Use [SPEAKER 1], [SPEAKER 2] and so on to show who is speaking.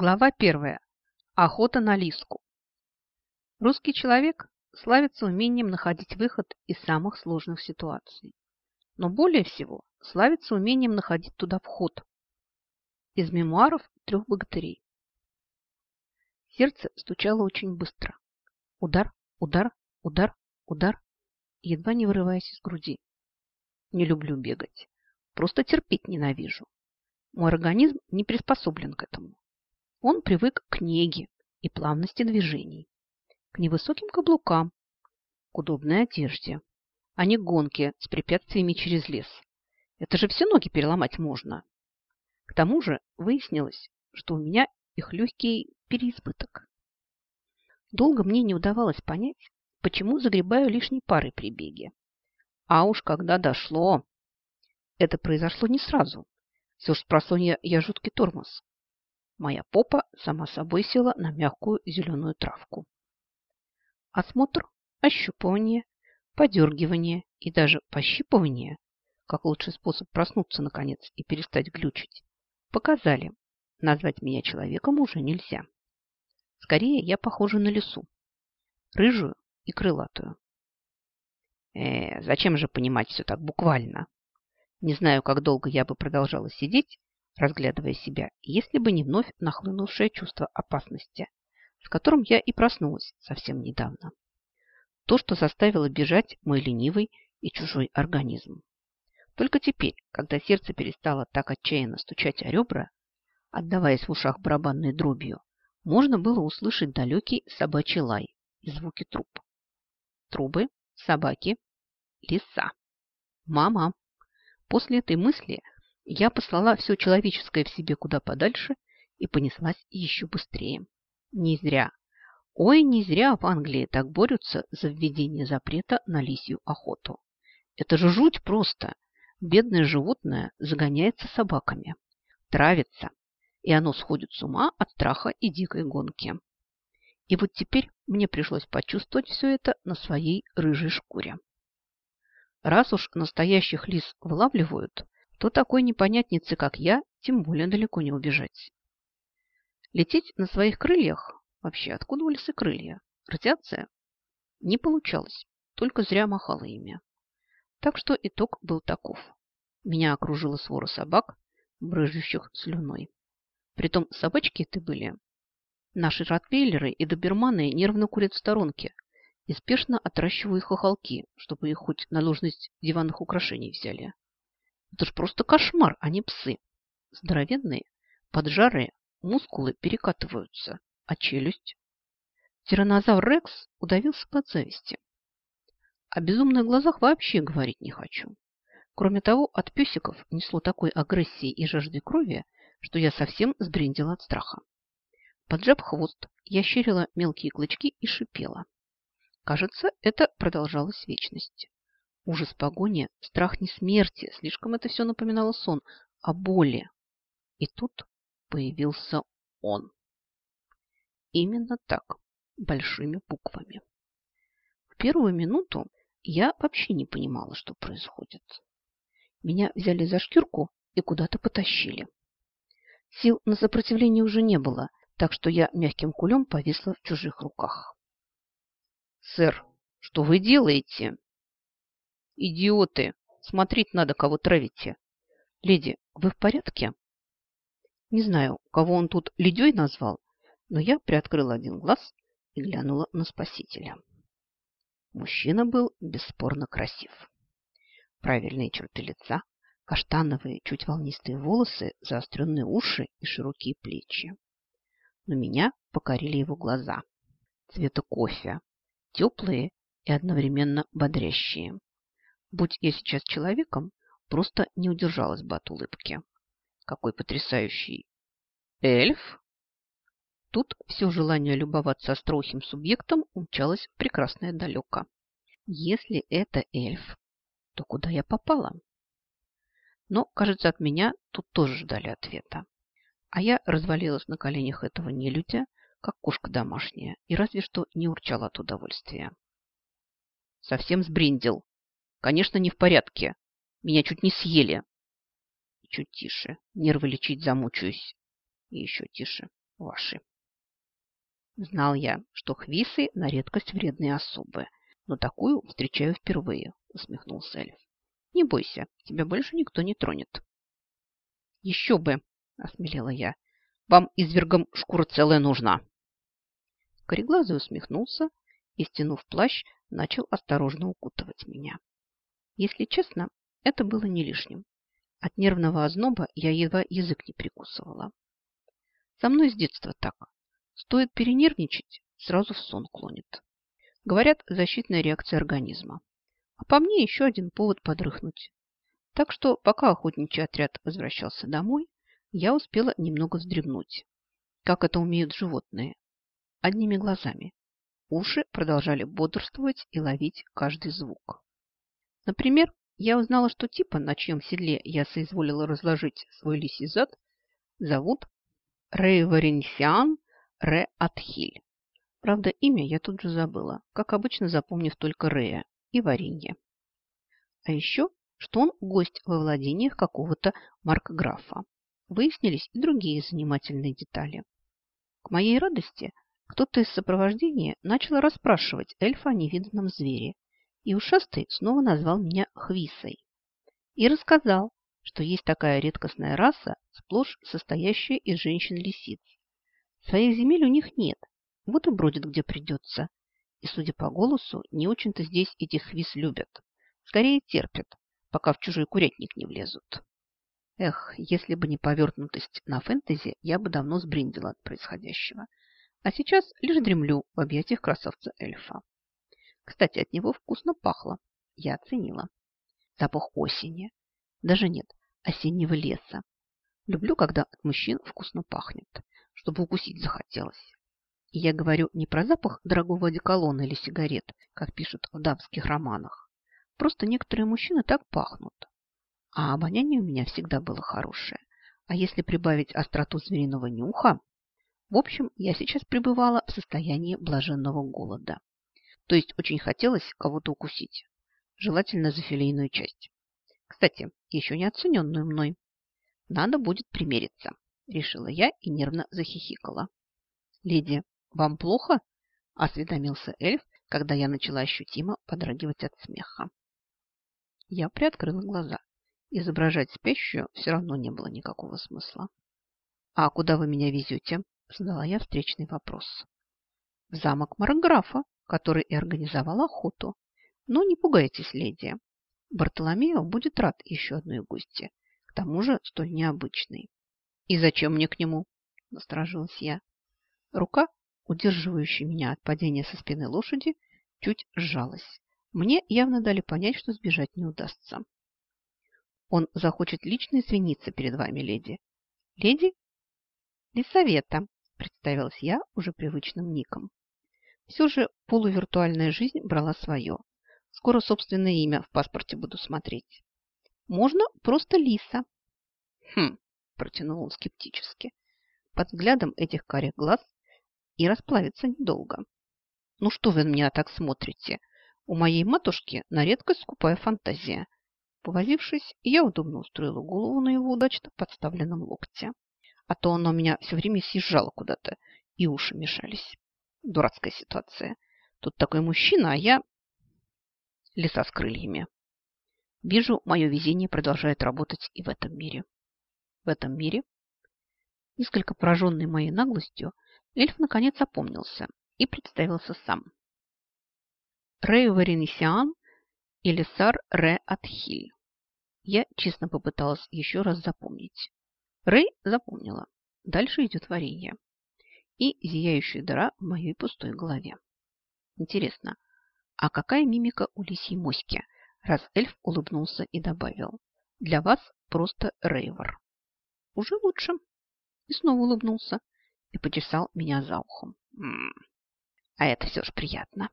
[SPEAKER 1] Глава первая. Охота на лиску. Русский человек славится умением находить выход из самых сложных ситуаций. Но более всего славится умением находить туда вход. Из мемуаров трех богатырей. Сердце стучало очень быстро. Удар, удар, удар, удар, едва не вырываясь из груди. Не люблю бегать. Просто терпеть ненавижу. Мой организм не приспособлен к этому. Он привык к неге и плавности движений, к невысоким каблукам, к удобной одежде, а не гонке с препятствиями через лес. Это же все ноги переломать можно. К тому же выяснилось, что у меня их легкий переизбыток. Долго мне не удавалось понять, почему загребаю лишней парой при беге. А уж когда дошло... Это произошло не сразу. Все ж спросонья я жуткий тормоз. Моя попа сама собой села на мягкую зеленую травку. Осмотр, ощупывание, подергивание и даже пощипывание, как лучший способ проснуться наконец и перестать глючить, показали, назвать меня человеком уже нельзя. Скорее, я похожа на лису, рыжую и крылатую. Э, зачем же понимать все так буквально? Не знаю, как долго я бы продолжала сидеть, разглядывая себя, если бы не вновь нахлынувшее чувство опасности, с которым я и проснулась совсем недавно. То, что заставило бежать мой ленивый и чужой организм. Только теперь, когда сердце перестало так отчаянно стучать о ребра, отдаваясь в ушах барабанной дробью, можно было услышать далекий собачий лай и звуки труб. Трубы, собаки, лиса. Мама. После этой мысли я послала все человеческое в себе куда подальше и понеслась еще быстрее. Не зря. Ой, не зря в Англии так борются за введение запрета на лисью охоту. Это же жуть просто. Бедное животное загоняется собаками, травится, и оно сходит с ума от страха и дикой гонки. И вот теперь мне пришлось почувствовать все это на своей рыжей шкуре. Раз уж настоящих лис вылавливают, то такой непонятнице, как я, тем более далеко не убежать. Лететь на своих крыльях? Вообще, откуда у лисы крылья? Радиация? Не получалось, только зря махала ими. Так что итог был таков. Меня окружила свора собак, брыжущих слюной. Притом собачки это были. Наши ротвейлеры и доберманы нервно курят в сторонке и спешно отращивают хохолки, чтобы их хоть на должность диванных украшений взяли. Это ж просто кошмар, а не псы. Здоровенные, поджарые, мускулы перекатываются, а челюсть? Тиранозавр Рекс удавился под зависти. О безумных глазах вообще говорить не хочу. Кроме того, от песиков несло такой агрессии и жажды крови, что я совсем сбрендила от страха. Поджав хвост, я щерила мелкие клычки и шипела. Кажется, это продолжалось вечность. Ужас погони, страх не смерти, слишком это все напоминало сон, а боли. И тут появился он. Именно так, большими буквами. В первую минуту я вообще не понимала, что происходит. Меня взяли за шкирку и куда-то потащили. Сил на сопротивление уже не было, так что я мягким кулем повисла в чужих руках. «Сэр, что вы делаете?» Идиоты! Смотреть надо, кого травите. Леди, вы в порядке? Не знаю, кого он тут ледей назвал, но я приоткрыла один глаз и глянула на спасителя. Мужчина был бесспорно красив. Правильные черты лица, каштановые, чуть волнистые волосы, заостренные уши и широкие плечи. Но меня покорили его глаза. Цвета кофе, теплые и одновременно бодрящие. Будь я сейчас человеком, просто не удержалась бы от улыбки. Какой потрясающий эльф! Тут все желание любоваться острохим субъектом умчалось в прекрасное далеко. Если это эльф, то куда я попала? Но, кажется, от меня тут тоже ждали ответа. А я развалилась на коленях этого нелюдя, как кошка домашняя, и разве что не урчала от удовольствия. Совсем сбриндил, Конечно, не в порядке. Меня чуть не съели. чуть тише. Нервы лечить замучаюсь. И еще тише. ваши. Знал я, что хвисы на редкость вредные особы, но такую встречаю впервые, усмехнулся эльф. Не бойся, тебя больше никто не тронет. Еще бы, осмелела я. Вам извергом шкура целая нужна. Кореглазый усмехнулся и, стянув плащ, начал осторожно укутывать меня. Если честно, это было не лишним. От нервного озноба я едва язык не прикусывала. Со мной с детства так. Стоит перенервничать, сразу в сон клонит. Говорят, защитная реакция организма. А по мне еще один повод подрыхнуть. Так что, пока охотничий отряд возвращался домой, я успела немного вздремнуть. Как это умеют животные. Одними глазами. Уши продолжали бодрствовать и ловить каждый звук. Например, я узнала, что типа, на чьем седле я соизволила разложить свой лисий зад, зовут Рейваренсиан Ре Атхиль. Правда, имя я тут же забыла, как обычно запомнив только Рея и варенье. А еще, что он гость во владениях какого-то маркграфа. Выяснились и другие занимательные детали. К моей радости, кто-то из сопровождения начал расспрашивать эльфа о невиданном звере, и ушастый снова назвал меня Хвисой. И рассказал, что есть такая редкостная раса, сплошь состоящая из женщин-лисиц. Своих земель у них нет, вот и бродят где придется. И, судя по голосу, не очень-то здесь этих хвис любят. Скорее терпят, пока в чужой курятник не влезут. Эх, если бы не повернутость на фэнтези, я бы давно сбриндила от происходящего. А сейчас лишь дремлю в объятиях красавца-эльфа. Кстати, от него вкусно пахло. Я оценила. Запах осени. Даже нет, осеннего леса. Люблю, когда от мужчин вкусно пахнет, чтобы укусить захотелось. И я говорю не про запах дорогого одеколона или сигарет, как пишут в дамских романах. Просто некоторые мужчины так пахнут. А обоняние у меня всегда было хорошее. А если прибавить остроту звериного нюха... В общем, я сейчас пребывала в состоянии блаженного голода. То есть очень хотелось кого-то укусить. Желательно за филейную часть. Кстати, еще не оцененную мной. Надо будет примериться, решила я и нервно захихикала. Леди, «Вам плохо?» – осведомился эльф, когда я начала ощутимо подрагивать от смеха. Я приоткрыла глаза. Изображать спящую все равно не было никакого смысла. «А куда вы меня везете?» – задала я встречный вопрос. «В замок Марграфа, который и организовал охоту. Но не пугайтесь, леди. Бартоломео будет рад еще одной гости, к тому же столь необычной». «И зачем мне к нему?» – насторожилась я. Рука, удерживающий меня от падения со спины лошади, чуть сжалась. Мне явно дали понять, что сбежать не удастся. Он захочет лично извиниться перед вами, леди. Леди? Лисавета, представилась я уже привычным ником. Все же полувиртуальная жизнь брала свое. Скоро собственное имя в паспорте буду смотреть. Можно просто Лиса. Хм, протянул он скептически. Под взглядом этих карих глаз и расплавиться недолго. Ну что вы на меня так смотрите? У моей матушки на редкость скупая фантазия. Повозившись, я удобно устроила голову на его удачно подставленном локте. А то оно меня все время съезжало куда-то, и уши мешались. Дурацкая ситуация. Тут такой мужчина, а я... Леса с крыльями. Вижу, мое везение продолжает работать и в этом мире. В этом мире? Несколько пораженный моей наглостью, Эльф наконец опомнился и представился сам. Рэй Варенисиан или Сар Ре Атхиль. Я честно попыталась еще раз запомнить. Рэй запомнила. Дальше идет варенье. И зияющая дыра в моей пустой голове. Интересно, а какая мимика у лисьей моськи, раз эльф улыбнулся и добавил. Для вас просто Рейвор. Уже лучше. И снова улыбнулся и почесал меня за ухом. М -м. А это все ж приятно.